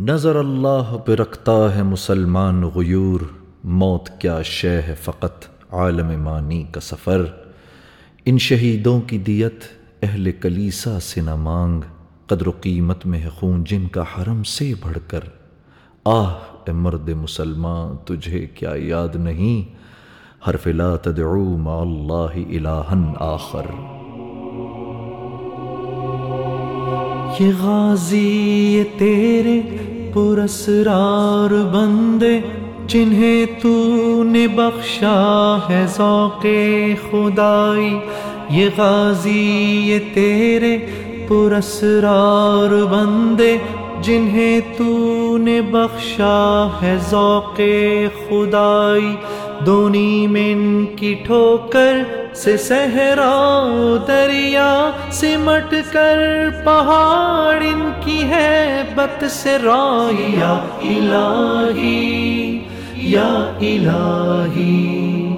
نظر اللہ پہ رکھتا ہے مسلمان غیور، موت کیا شے ہے فقط عالم مانی کا سفر۔ ان شہیدوں کی دیت اہل کلیسا سے نہ مانگ، قدر و قیمت میں ہے خون جن کا حرم سے بڑھ کر۔ آہ، اے مرد مسلمان، تجھے کیا یاد نہیں؟ حرف لا تدعو مع اللہ الہن آخر۔ یہ غازی، یہ تیرے پرسرار بندے، جنہیں تو نے بخشا ہے ذوق خدائی۔ یہ غازی، یہ تیرے پرسرار بندے، جنہیں تو نے بخشا ہے ذوق خدائی۔ دونی میں ان کی ٹھوکر سے صحرا دریا سمٹ کر پہاڑ ان کی ہے بت سے رایا الہی، یا الہی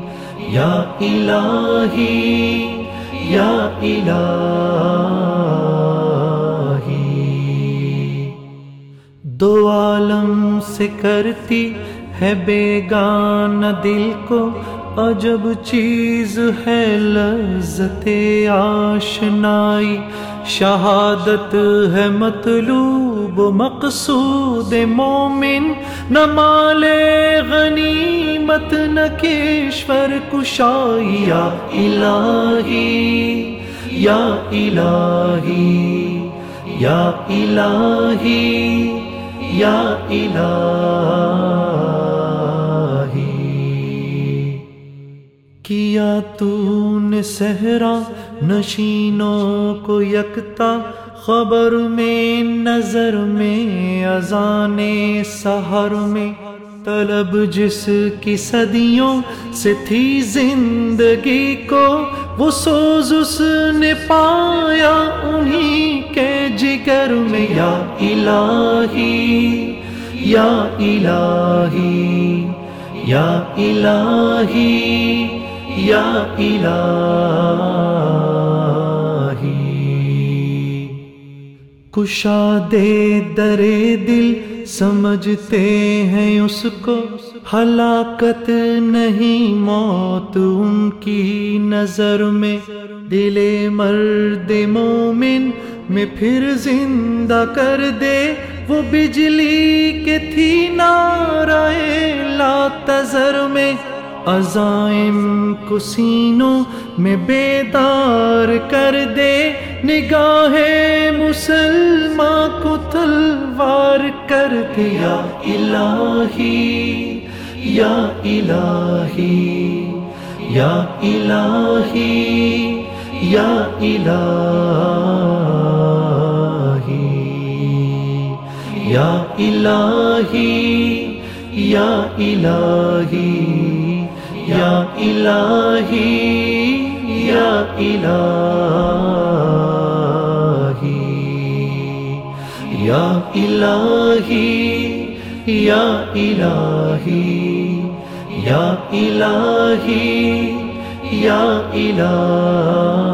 یا الہی یا الہی۔ دو عالم سے کرتی ہے بیگان دل کو، عجب چیز ہے لذت آشنائی۔ شہادت ہے مطلوب، مقصود مومن۔ نہ مال غنیمت، نہ کیشور کشائی۔ یا الہی یا الہی یا الہی یا الہی۔ تو نے صحرا نشینوں کو یکتا، خبر میں، نظر میں، اذان سحر میں۔ طلب جس کی صدیوں سے تھی زندگی کو، وہ سوز اس نے پایا انہی کے جگر میں۔ یا الہی یا الہی یا الہی۔ یا الہی کشا دے درے دل سمجھتے ہیں اس کو، ہلاکت نہیں موت ان کی نظر میں۔ دل مرد مومن میں پھر زندہ کر دے۔ وہ بجلی کے تھی نارائے لا تذر عزائم کو سینوں میں بیدار کر دے۔ نگاہ مسلمان کو تلوار کر دیا الہی، یا الہی یا الہی یا الہی یا الہی یا الہی۔ یا الہی یا الہی یا الہی یا الہی یا الہی یا الہی